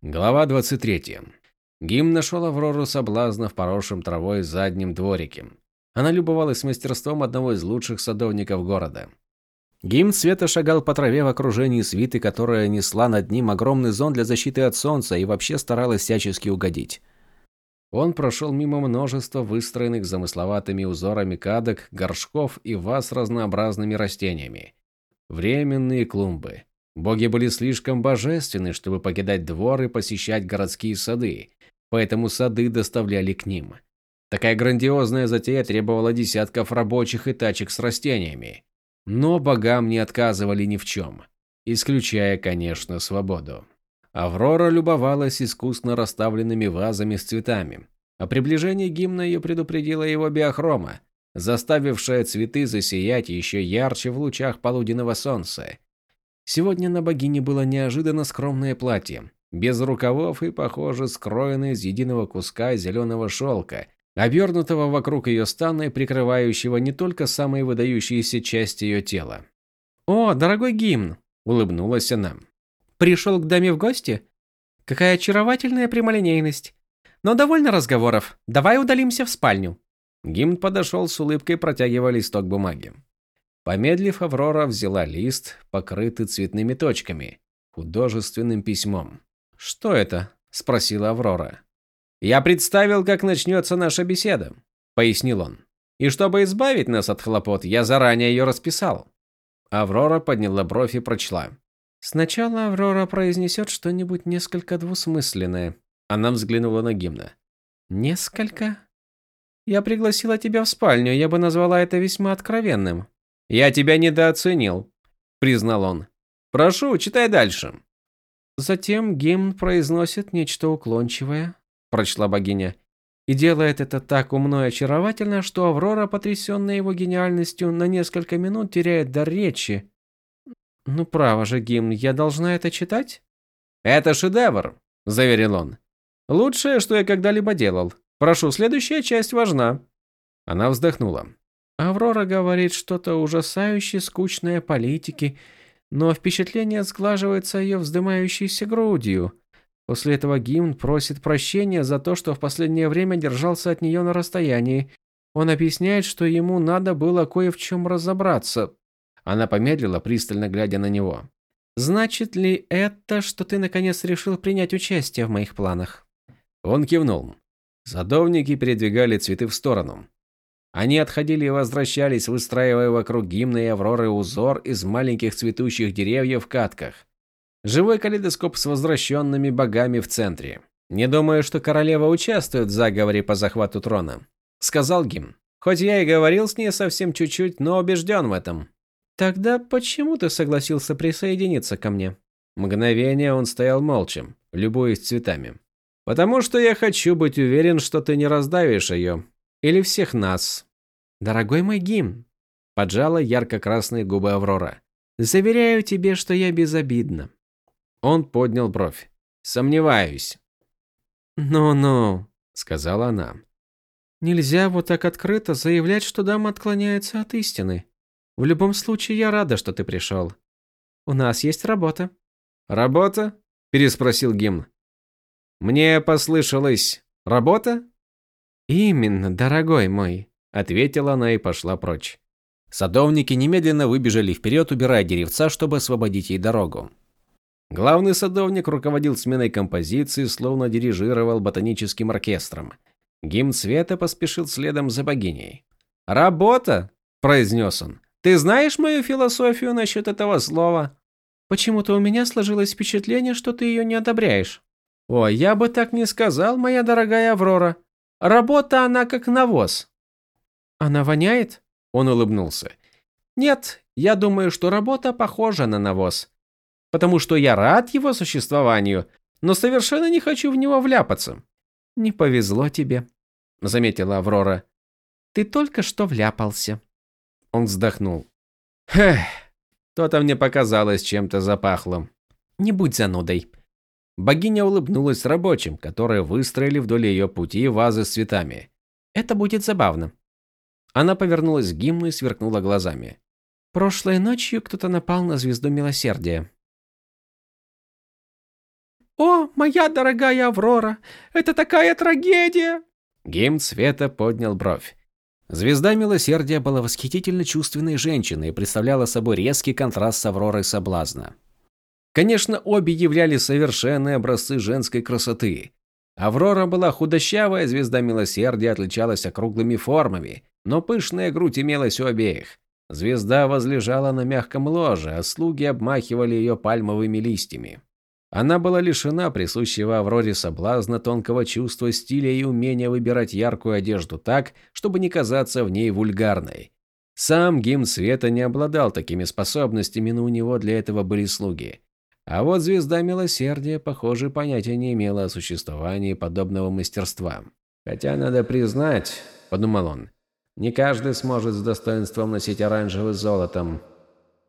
Глава 23. Гимн нашел Аврору соблазна в поросшем травой заднем дворике. Она любовалась мастерством одного из лучших садовников города. Гимн света шагал по траве в окружении свиты, которая несла над ним огромный зон для защиты от солнца и вообще старалась всячески угодить. Он прошел мимо множества выстроенных замысловатыми узорами кадок, горшков и ваз с разнообразными растениями. Временные клумбы. Боги были слишком божественны, чтобы покидать двор и посещать городские сады, поэтому сады доставляли к ним. Такая грандиозная затея требовала десятков рабочих и тачек с растениями. Но богам не отказывали ни в чем, исключая, конечно, свободу. Аврора любовалась искусно расставленными вазами с цветами. О приближении гимна ее предупредила его биохрома, заставившая цветы засиять еще ярче в лучах полуденного солнца. Сегодня на богине было неожиданно скромное платье, без рукавов и, похоже, скроенное из единого куска зеленого шелка, обернутого вокруг ее стана и прикрывающего не только самые выдающиеся части ее тела. «О, дорогой гимн!» – улыбнулась она. «Пришел к даме в гости? Какая очаровательная прямолинейность! Но довольно разговоров, давай удалимся в спальню!» Гимн подошел с улыбкой, протягивая листок бумаги. Помедлив, Аврора взяла лист, покрытый цветными точками, художественным письмом. «Что это?» – спросила Аврора. «Я представил, как начнется наша беседа», – пояснил он. «И чтобы избавить нас от хлопот, я заранее ее расписал». Аврора подняла бровь и прочла. «Сначала Аврора произнесет что-нибудь несколько двусмысленное». Она взглянула на гимна. «Несколько?» «Я пригласила тебя в спальню, я бы назвала это весьма откровенным». «Я тебя недооценил», – признал он. «Прошу, читай дальше». Затем гимн произносит нечто уклончивое, прочла богиня, и делает это так умно и очаровательно, что Аврора, потрясенная его гениальностью, на несколько минут теряет дар речи. Ну право же, гимн, я должна это читать? Это шедевр, заверил он. Лучшее, что я когда-либо делал. Прошу, следующая часть важна. Она вздохнула. Аврора говорит что-то ужасающе скучное политики, но впечатление сглаживается ее вздымающейся грудью. После этого гимн просит прощения за то, что в последнее время держался от нее на расстоянии. Он объясняет, что ему надо было кое в чем разобраться. Она помедлила, пристально глядя на него. «Значит ли это, что ты наконец решил принять участие в моих планах?» Он кивнул. Садовники передвигали цветы в сторону. Они отходили и возвращались, выстраивая вокруг гимна и Авроры узор из маленьких цветущих деревьев в катках. Живой калейдоскоп с возвращенными богами в центре. «Не думаю, что королева участвует в заговоре по захвату трона», — сказал гимн. «Хоть я и говорил с ней совсем чуть-чуть, но убежден в этом». «Тогда почему ты согласился присоединиться ко мне?» Мгновение он стоял молча, любуясь цветами. «Потому что я хочу быть уверен, что ты не раздавишь ее, или всех нас. Дорогой мой гимн, поджала ярко-красные губы Аврора. Заверяю тебе, что я безобидна. Он поднял бровь. Сомневаюсь. Ну-ну, сказала она. Нельзя вот так открыто заявлять, что дама отклоняется от истины. В любом случае, я рада, что ты пришел. У нас есть работа. Работа? переспросил Гимн. Мне послышалось. Работа? «Именно, дорогой мой», – ответила она и пошла прочь. Садовники немедленно выбежали вперед, убирая деревца, чтобы освободить ей дорогу. Главный садовник руководил сменой композиции, словно дирижировал ботаническим оркестром. Гимн света поспешил следом за богиней. «Работа!» – произнес он. «Ты знаешь мою философию насчет этого слова?» «Почему-то у меня сложилось впечатление, что ты ее не одобряешь». «О, я бы так не сказал, моя дорогая Аврора. Работа она как навоз. Она воняет? Он улыбнулся. Нет, я думаю, что работа похожа на навоз. Потому что я рад его существованию, но совершенно не хочу в него вляпаться. Не повезло тебе, заметила Аврора. Ты только что вляпался. Он вздохнул. Хех, то-то мне показалось чем-то запахлым. Не будь занудой. Богиня улыбнулась рабочим, которые выстроили вдоль ее пути вазы с цветами. «Это будет забавно». Она повернулась к гимну и сверкнула глазами. «Прошлой ночью кто-то напал на звезду милосердия». «О, моя дорогая Аврора, это такая трагедия!» Гимн Света поднял бровь. Звезда Милосердия была восхитительно чувственной женщиной и представляла собой резкий контраст с Авророй Соблазна. Конечно, обе являли совершенные образцы женской красоты. Аврора была худощавая, звезда Милосердия отличалась округлыми формами, но пышная грудь имелась у обеих. Звезда возлежала на мягком ложе, а слуги обмахивали ее пальмовыми листьями. Она была лишена присущего Авроре соблазна тонкого чувства стиля и умения выбирать яркую одежду так, чтобы не казаться в ней вульгарной. Сам гимн света не обладал такими способностями, но у него для этого были слуги. А вот звезда милосердия, похоже, понятия не имела о существовании подобного мастерства. «Хотя, надо признать», – подумал он, – «не каждый сможет с достоинством носить оранжевый золотом».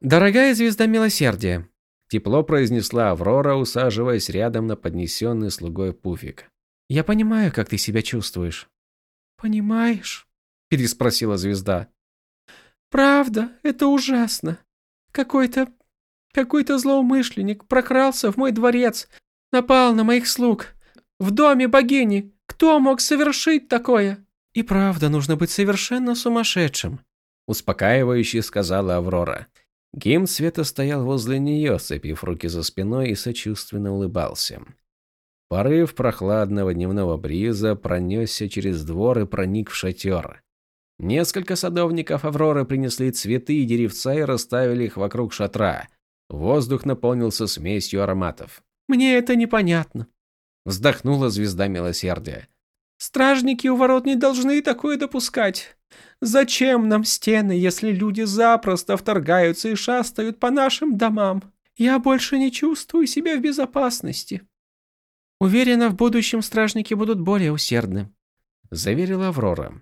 «Дорогая звезда милосердия», Тепло произнесла Аврора, усаживаясь рядом на поднесенный слугой пуфик. «Я понимаю, как ты себя чувствуешь». «Понимаешь?» – переспросила звезда. «Правда, это ужасно. Какой-то... какой-то злоумышленник прокрался в мой дворец, напал на моих слуг. В доме богини. Кто мог совершить такое?» «И правда, нужно быть совершенно сумасшедшим», – успокаивающе сказала Аврора. Гимн Света стоял возле нее, сцепив руки за спиной и сочувственно улыбался. Порыв прохладного дневного бриза пронесся через двор и проник в шатер. Несколько садовников Авроры принесли цветы и деревца и расставили их вокруг шатра. Воздух наполнился смесью ароматов. «Мне это непонятно», – вздохнула звезда милосердия. «Стражники у ворот не должны такое допускать. Зачем нам стены, если люди запросто вторгаются и шастают по нашим домам? Я больше не чувствую себя в безопасности. Уверена, в будущем стражники будут более усердны, заверила Аврора.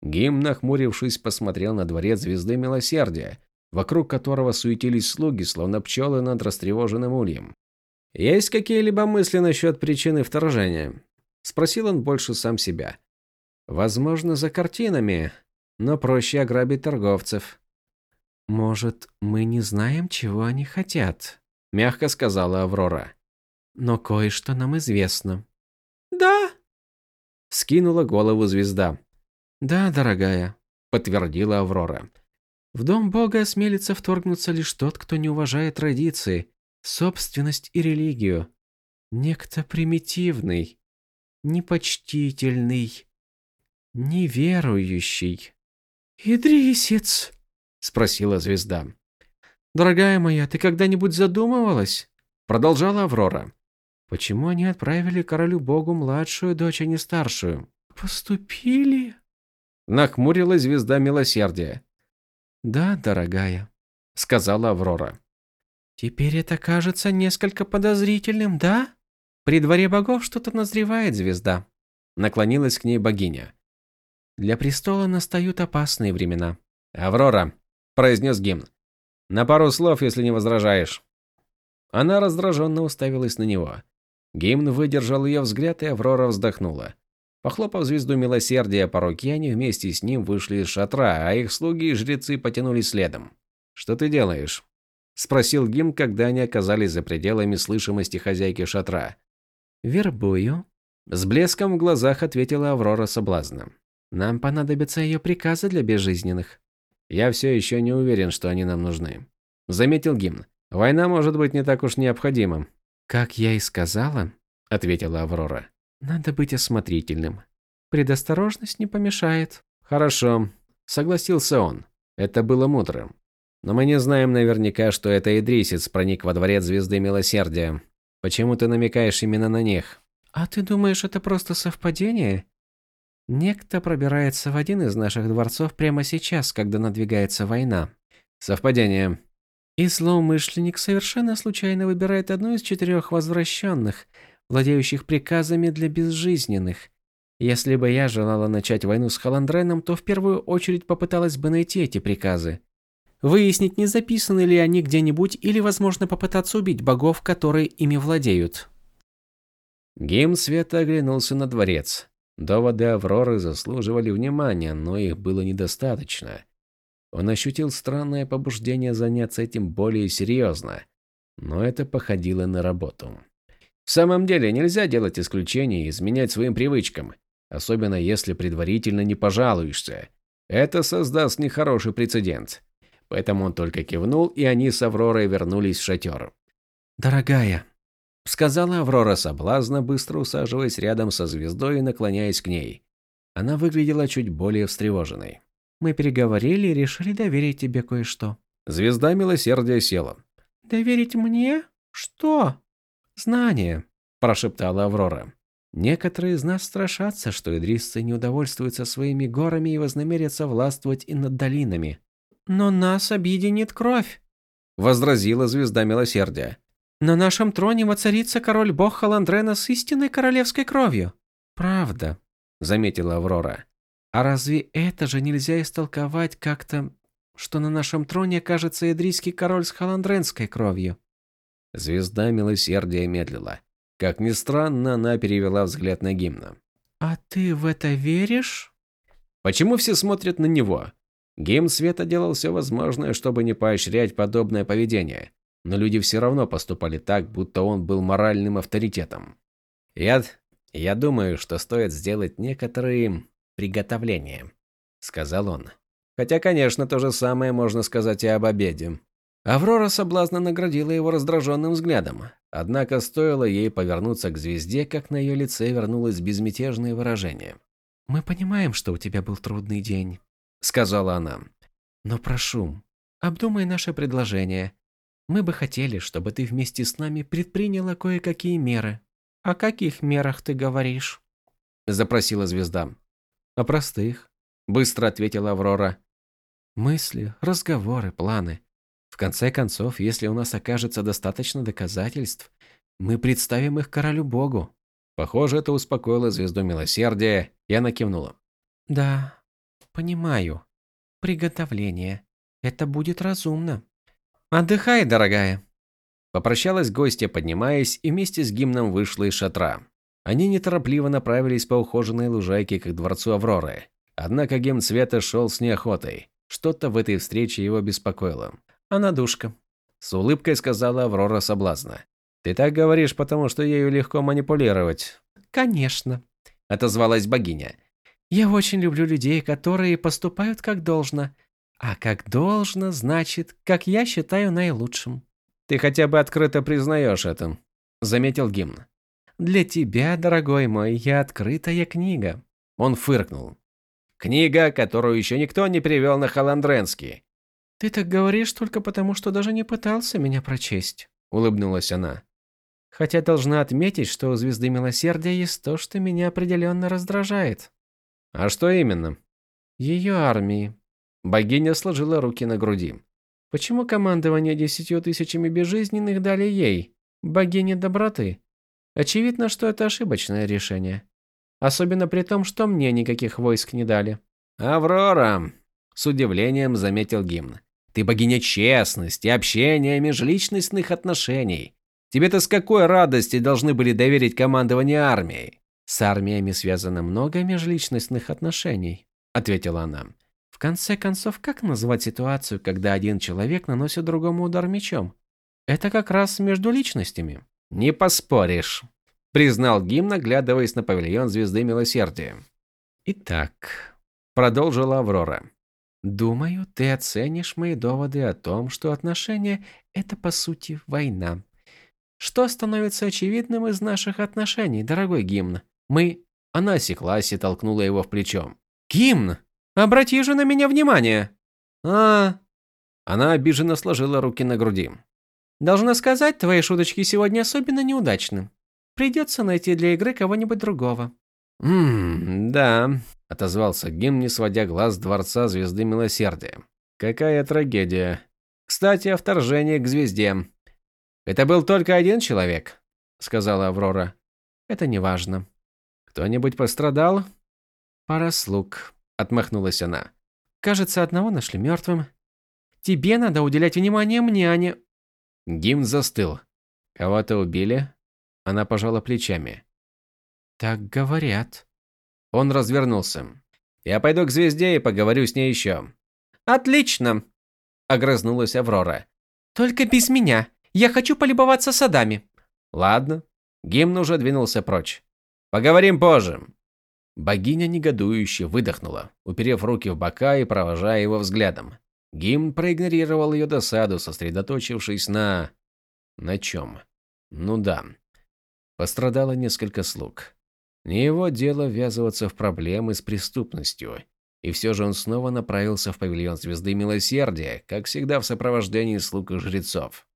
Гим, нахмурившись, посмотрел на дворец Звезды Милосердия, вокруг которого суетились слуги, словно пчелы над растревоженным ульем. «Есть какие-либо мысли насчет причины вторжения?» – спросил он больше сам себя. «Возможно, за картинами, но проще ограбить торговцев. «Может, мы не знаем, чего они хотят?» – мягко сказала Аврора. «Но кое-что нам известно». «Да?» – скинула голову звезда. «Да, дорогая», – подтвердила Аврора. «В дом Бога осмелится вторгнуться лишь тот, кто не уважает традиции, собственность и религию. Некто примитивный, непочтительный, неверующий. «Идрисец?» – спросила звезда. «Дорогая моя, ты когда-нибудь задумывалась?» – продолжала Аврора. «Почему они отправили королю богу младшую дочь, а не старшую?» «Поступили?» – нахмурилась звезда милосердия. «Да, дорогая», – сказала Аврора. «Теперь это кажется несколько подозрительным, да?» «При дворе богов что-то назревает, звезда», – наклонилась к ней богиня. Для престола настают опасные времена. «Аврора», – произнес гимн. «На пару слов, если не возражаешь». Она раздраженно уставилась на него. Гимн выдержал ее взгляд, и Аврора вздохнула. Похлопав звезду милосердия по руке, они вместе с ним вышли из шатра, а их слуги и жрецы потянулись следом. «Что ты делаешь?» – спросил Гимн, когда они оказались за пределами слышимости хозяйки шатра. «Вербую», – с блеском в глазах ответила Аврора соблазна. Нам понадобятся ее приказы для безжизненных. Я все еще не уверен, что они нам нужны. Заметил гимн. Война может быть не так уж необходима. Как я и сказала, ответила Аврора. Надо быть осмотрительным. Предосторожность не помешает. Хорошо, согласился он. Это было мудрым. Но мы не знаем наверняка, что это Идрисец проник во дворец Звезды Милосердия. Почему ты намекаешь именно на них? А ты думаешь, это просто совпадение? Некто пробирается в один из наших дворцов прямо сейчас, когда надвигается война. Совпадение. И злоумышленник совершенно случайно выбирает одну из четырех возвращенных, владеющих приказами для безжизненных. Если бы я желала начать войну с Халандреном, то в первую очередь попыталась бы найти эти приказы. Выяснить, не записаны ли они где-нибудь, или, возможно, попытаться убить богов, которые ими владеют. Гимн Света оглянулся на дворец. Доводы Авроры заслуживали внимания, но их было недостаточно. Он ощутил странное побуждение заняться этим более серьезно, но это походило на работу. В самом деле нельзя делать исключения и изменять своим привычкам, особенно если предварительно не пожалуешься. Это создаст нехороший прецедент. Поэтому он только кивнул, и они с Авророй вернулись в шатер. «Дорогая», — сказала Аврора соблазна, быстро усаживаясь рядом со звездой и наклоняясь к ней. Она выглядела чуть более встревоженной. «Мы переговорили и решили доверить тебе кое-что». Звезда милосердия села. «Доверить мне? Что?» «Знание», – прошептала Аврора. «Некоторые из нас страшатся, что идрисцы не удовольствуются своими горами и вознамерятся властвовать и над долинами. Но нас объединит кровь», – возразила звезда милосердия. «На нашем троне воцарится король-бог Халандрена с истинной королевской кровью». «Правда», – заметила Аврора. «А разве это же нельзя истолковать как-то что на нашем троне окажется идрийский король с халандренской кровью. Звезда милосердия медлила. Как ни странно, она перевела взгляд на гимна. «А ты в это веришь?» Почему все смотрят на него? Гимн Света делал все возможное, чтобы не поощрять подобное поведение, но люди все равно поступали так, будто он был моральным авторитетом. «Я... я думаю, что стоит сделать некоторые приготовления», — сказал он. Хотя, конечно, то же самое можно сказать и об обеде. Аврора соблазна наградила его раздраженным взглядом. Однако стоило ей повернуться к звезде, как на ее лице вернулось безмятежное выражение. «Мы понимаем, что у тебя был трудный день», — сказала она. «Но прошу, обдумай наше предложение. Мы бы хотели, чтобы ты вместе с нами предприняла кое-какие меры». «О каких мерах ты говоришь?» – запросила звезда. «О простых», – быстро ответила Аврора. Мысли, разговоры, планы. В конце концов, если у нас окажется достаточно доказательств, мы представим их королю богу. Похоже, это успокоило звезду милосердия, и она кивнула. Да, понимаю. Приготовление. Это будет разумно. Отдыхай, дорогая. Попрощалась гостья, поднимаясь, и вместе с гимном вышла из шатра. Они неторопливо направились по ухоженной лужайке к дворцу Авроры. Однако гимн цвета шел с неохотой. Что-то в этой встрече его беспокоило. «Она душка», – с улыбкой сказала Аврора соблазна. «Ты так говоришь, потому что ею легко манипулировать». «Конечно», – отозвалась богиня. «Я очень люблю людей, которые поступают как должно. А как должно, значит, как я считаю наилучшим». «Ты хотя бы открыто признаешь это», – заметил гимн. «Для тебя, дорогой мой, я открытая книга». Он фыркнул. Книга, которую еще никто не перевел на холандренский. «Ты так говоришь только потому, что даже не пытался меня прочесть», — улыбнулась она. «Хотя должна отметить, что у Звезды Милосердия есть то, что меня определенно раздражает». «А что именно?» «Ее армии». Богиня сложила руки на груди. «Почему командование десятью тысячами безжизненных дали ей, богине доброты? Очевидно, что это ошибочное решение. Особенно при том, что мне никаких войск не дали. «Аврора!» – с удивлением заметил гимн. «Ты богиня честности, общения, межличностных отношений. Тебе-то с какой радости должны были доверить командование армией?» «С армиями связано много межличностных отношений», – ответила она. «В конце концов, как назвать ситуацию, когда один человек наносит другому удар мечом? Это как раз между личностями». «Не поспоришь», признал гимн, оглядываясь на павильон Звезды Милосердия. «Итак», – продолжила Аврора. «Думаю, ты оценишь мои доводы о том, что отношения – это, по сути, война. Что становится очевидным из наших отношений, дорогой гимн? Мы…» Она осеклась и толкнула его в плечо. «Гимн! Обрати же на меня внимание!» «А...» Она обиженно сложила руки на груди. «Должна сказать, твои шуточки сегодня особенно неудачны. Придется найти для игры кого-нибудь другого. «Ммм, да», – отозвался Гим, не сводя глаз с Дворца Звезды Милосердия. «Какая трагедия. Кстати, о вторжении к Звезде. Это был только один человек», – сказала Аврора. «Это не важно. Кто-нибудь пострадал?» «Пара слуг», – отмахнулась она. «Кажется, одного нашли мертвым. Тебе надо уделять внимание мне, а не...» Гимн застыл. «Кого-то убили?» Она пожала плечами. «Так говорят». Он развернулся. «Я пойду к звезде и поговорю с ней еще». «Отлично!» – огрызнулась Аврора. «Только без меня. Я хочу полюбоваться садами». «Ладно». Гимн уже двинулся прочь. «Поговорим позже!» Богиня негодующе выдохнула, уперев руки в бока и провожая его взглядом. Гимн проигнорировал ее досаду, сосредоточившись на... На чем? Ну да. Пострадало несколько слуг. Не его дело ввязываться в проблемы с преступностью. И все же он снова направился в павильон Звезды Милосердия, как всегда в сопровождении слуг и жрецов.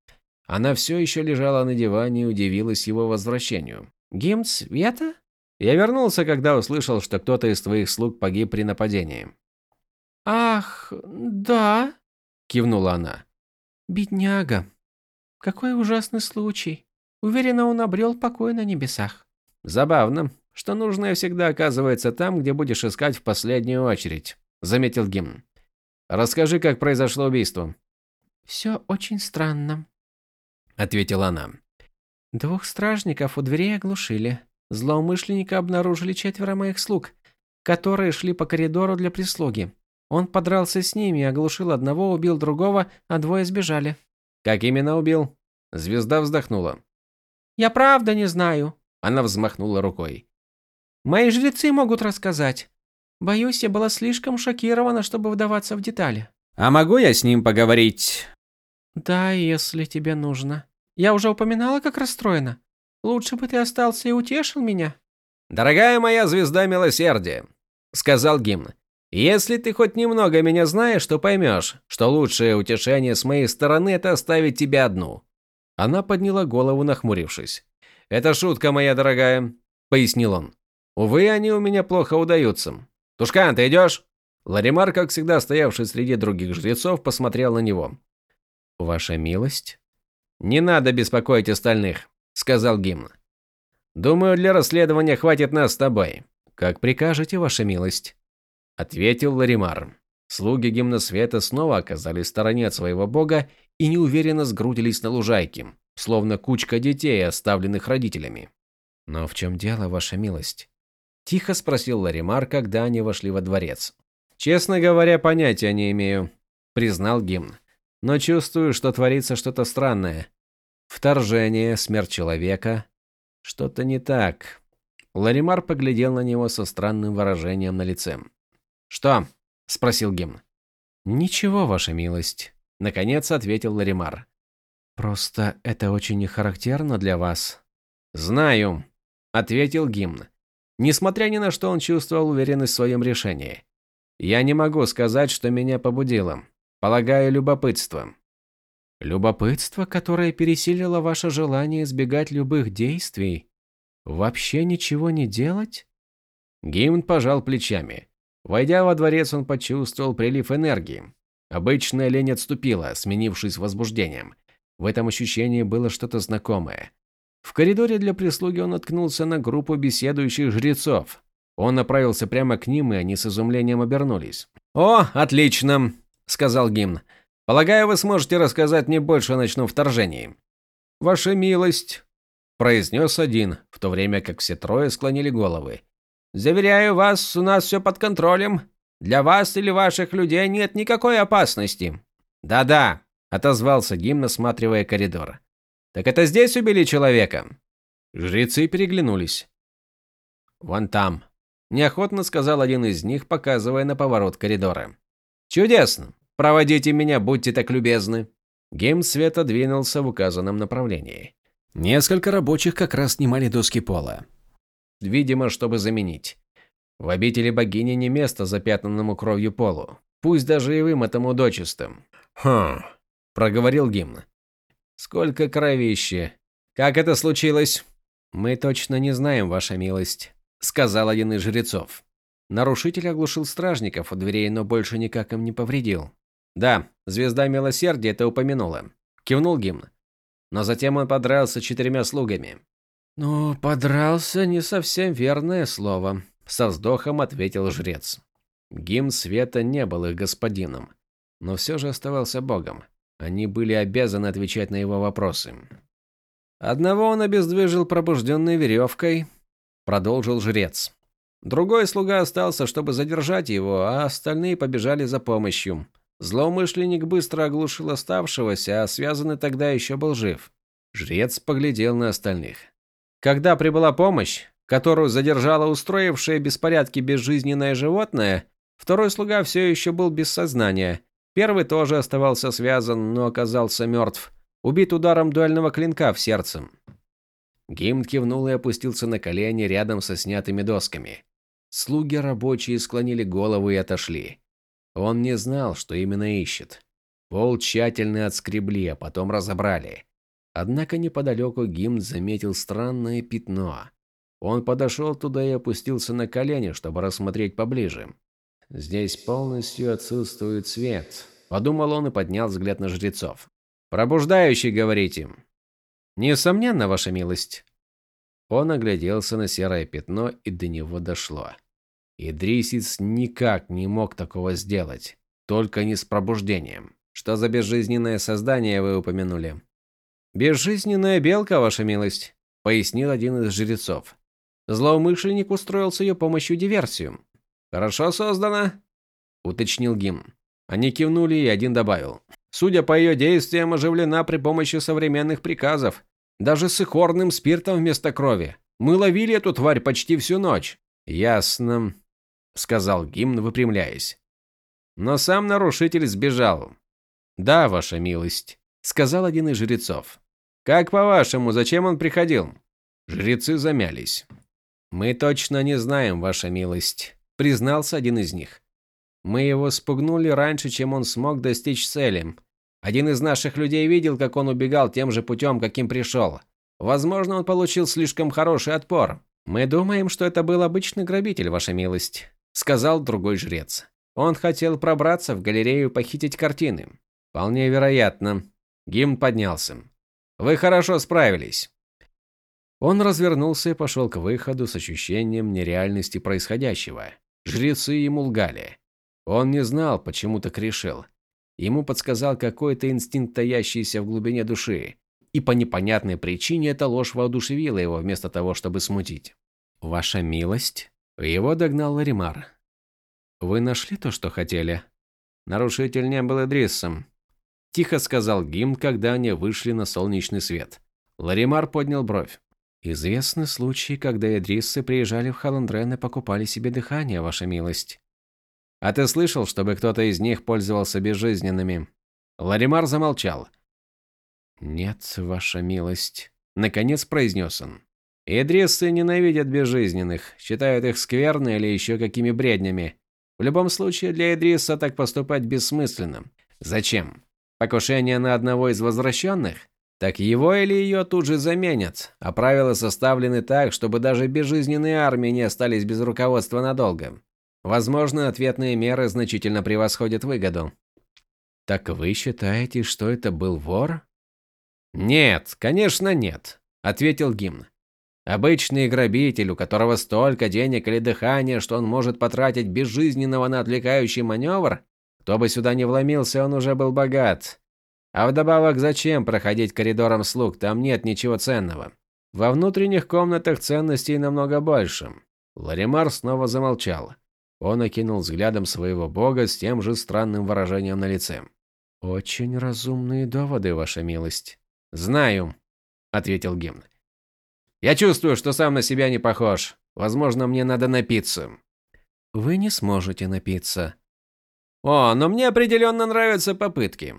Она все еще лежала на диване и удивилась его возвращению. «Гимн света?» «Я вернулся, когда услышал, что кто-то из твоих слуг погиб при нападении». «Ах, да», – кивнула она. «Бедняга. Какой ужасный случай. Уверена, он обрел покой на небесах». «Забавно что нужное всегда оказывается там, где будешь искать в последнюю очередь», – заметил Гимн. «Расскажи, как произошло убийство». «Все очень странно», – ответила она. «Двух стражников у дверей оглушили. Злоумышленника обнаружили четверо моих слуг, которые шли по коридору для прислуги. Он подрался с ними, оглушил одного, убил другого, а двое сбежали». «Как именно убил?» Звезда вздохнула. «Я правда не знаю». Она взмахнула рукой. Мои жрецы могут рассказать. Боюсь, я была слишком шокирована, чтобы вдаваться в детали. А могу я с ним поговорить? Да, если тебе нужно. Я уже упоминала, как расстроена. Лучше бы ты остался и утешил меня. Дорогая моя звезда милосердия, сказал гимн. Если ты хоть немного меня знаешь, то поймешь, что лучшее утешение с моей стороны – это оставить тебя одну. Она подняла голову, нахмурившись. «Это шутка, моя дорогая», – пояснил он. Увы, они у меня плохо удаются. Тушкан, ты идешь? Ларимар, как всегда стоявший среди других жрецов, посмотрел на него. «Ваша милость?» «Не надо беспокоить остальных», — сказал Гимн. «Думаю, для расследования хватит нас с тобой». «Как прикажете, ваша милость?» — ответил Ларимар. Слуги Гимна Света снова оказались в стороне от своего бога и неуверенно сгрудились на лужайке, словно кучка детей, оставленных родителями. «Но в чем дело, ваша милость?» Тихо спросил Ларимар, когда они вошли во дворец. «Честно говоря, понятия не имею», – признал Гимн. «Но чувствую, что творится что-то странное. Вторжение, смерть человека. Что-то не так». Ларимар поглядел на него со странным выражением на лице. «Что?» – спросил Гимн. «Ничего, ваша милость», – наконец ответил Ларимар. «Просто это очень нехарактерно для вас». «Знаю», – ответил Гимн. Несмотря ни на что, он чувствовал уверенность в своем решении. Я не могу сказать, что меня побудило. Полагаю, любопытство. Любопытство, которое пересилило ваше желание избегать любых действий? Вообще ничего не делать? Гимн пожал плечами. Войдя во дворец, он почувствовал прилив энергии. Обычная лень отступила, сменившись возбуждением. В этом ощущении было что-то знакомое. В коридоре для прислуги он наткнулся на группу беседующих жрецов. Он направился прямо к ним, и они с изумлением обернулись. «О, отлично!» – сказал Гимн. «Полагаю, вы сможете рассказать мне больше о ночном вторжении». «Ваша милость», – произнес один, в то время как все трое склонили головы. «Заверяю вас, у нас все под контролем. Для вас или ваших людей нет никакой опасности». «Да-да», – отозвался Гимн, осматривая коридор. Так это здесь убили человека? Жрецы переглянулись. Вон там, неохотно сказал один из них, показывая на поворот коридора. Чудесно. Проводите меня, будьте так любезны. Гейм света двинулся в указанном направлении. Несколько рабочих как раз снимали доски пола. Видимо, чтобы заменить. В обители богини не место запятнанному кровью полу, пусть даже и вымытому дочистым. «Хм», – проговорил гимн. Сколько кровищи. Как это случилось? Мы точно не знаем, ваша милость, сказал один из жрецов. Нарушитель оглушил стражников у дверей, но больше никак им не повредил. Да, звезда милосердия это упомянула. Кивнул гимн. Но затем он подрался четырьмя слугами. Ну, подрался не совсем верное слово, со вздохом ответил жрец. Гимн света не был их господином, но все же оставался богом. Они были обязаны отвечать на его вопросы. Одного он обездвижил пробужденной веревкой, продолжил жрец. Другой слуга остался, чтобы задержать его, а остальные побежали за помощью. Злоумышленник быстро оглушил оставшегося, а связанный тогда еще был жив. Жрец поглядел на остальных. Когда прибыла помощь, которую задержало устроившее беспорядки безжизненное животное, второй слуга все еще был без сознания. Первый тоже оставался связан, но оказался мертв, убит ударом дуэльного клинка в сердце. Гимн кивнул и опустился на колени рядом со снятыми досками. Слуги рабочие склонили голову и отошли. Он не знал, что именно ищет. Пол тщательно отскребли, а потом разобрали. Однако неподалеку Гимн заметил странное пятно. Он подошел туда и опустился на колени, чтобы рассмотреть поближе. «Здесь полностью отсутствует свет», – подумал он и поднял взгляд на жрецов. «Пробуждающий, говорите?» «Несомненно, ваша милость». Он огляделся на серое пятно, и до него дошло. Идрисец никак не мог такого сделать, только не с пробуждением. Что за безжизненное создание вы упомянули? Безжизненная белка, ваша милость, пояснил один из жрецов. Злоумышленник устроил с ее помощью диверсию. Хорошо создано, уточнил Гим. Они кивнули, и один добавил. Судя по ее действиям, оживлена при помощи современных приказов. Даже с ихорным спиртом вместо крови. Мы ловили эту тварь почти всю ночь. Ясно сказал гимн, выпрямляясь. Но сам нарушитель сбежал. Да, ваша милость, сказал один из жрецов. Как по-вашему, зачем он приходил? Жрецы замялись. Мы точно не знаем, ваша милость, признался один из них. Мы его спугнули раньше, чем он смог достичь цели. Один из наших людей видел, как он убегал тем же путем, каким пришел. Возможно, он получил слишком хороший отпор. Мы думаем, что это был обычный грабитель, ваша милость сказал другой жрец. Он хотел пробраться в галерею похитить картины. Вполне вероятно. Гимн поднялся. Вы хорошо справились. Он развернулся и пошел к выходу с ощущением нереальности происходящего. Жрецы ему лгали. Он не знал, почему так решил. Ему подсказал какой-то инстинкт, таящийся в глубине души. И по непонятной причине эта ложь воодушевила его вместо того, чтобы смутить. «Ваша милость?» Его догнал Ларимар. «Вы нашли то, что хотели?» «Нарушитель не был Идриссом», – тихо сказал Гимн, когда они вышли на солнечный свет. Ларимар поднял бровь. «Известны случаи, когда Идриссы приезжали в Халандрен и покупали себе дыхание, ваша милость». «А ты слышал, чтобы кто-то из них пользовался безжизненными?» Ларимар замолчал. «Нет, ваша милость», – наконец произнес он. Идриссы ненавидят безжизненных, считают их скверны или еще какими бреднями. В любом случае, для Идриса так поступать бессмысленно. Зачем? Покушение на одного из возвращенных? Так его или ее тут же заменят, а правила составлены так, чтобы даже безжизненные армии не остались без руководства надолго. Возможно, ответные меры значительно превосходят выгоду. Так вы считаете, что это был вор? Нет, конечно нет, ответил Гимн. Обычный грабитель, у которого столько денег или дыхания, что он может потратить безжизненного на отвлекающий маневр, кто бы сюда не вломился, он уже был богат. А вдобавок, зачем проходить коридором слуг, там нет ничего ценного. Во внутренних комнатах ценностей намного больше. Ларимар снова замолчал. Он окинул взглядом своего бога с тем же странным выражением на лице. «Очень разумные доводы, ваша милость». «Знаю», — ответил Гимн. Я чувствую, что сам на себя не похож. Возможно, мне надо напиться. Вы не сможете напиться. О, но мне определенно нравятся попытки.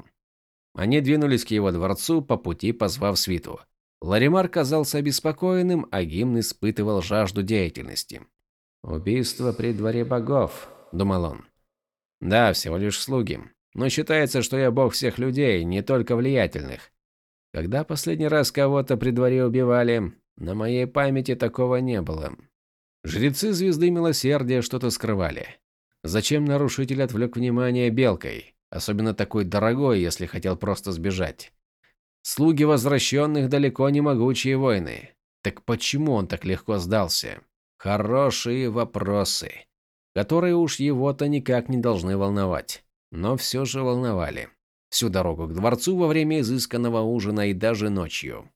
Они двинулись к его дворцу, по пути позвав свиту. Ларимар казался обеспокоенным, а Гимн испытывал жажду деятельности. «Убийство при дворе богов», – думал он. «Да, всего лишь слуги. Но считается, что я бог всех людей, не только влиятельных. Когда последний раз кого-то при дворе убивали, на моей памяти такого не было. Жрецы Звезды Милосердия что-то скрывали. Зачем нарушитель отвлек внимание белкой, особенно такой дорогой, если хотел просто сбежать? Слуги возвращенных далеко не могучие воины. Так почему он так легко сдался? Хорошие вопросы, которые уж его-то никак не должны волновать, но все же волновали. Всю дорогу к дворцу во время изысканного ужина и даже ночью.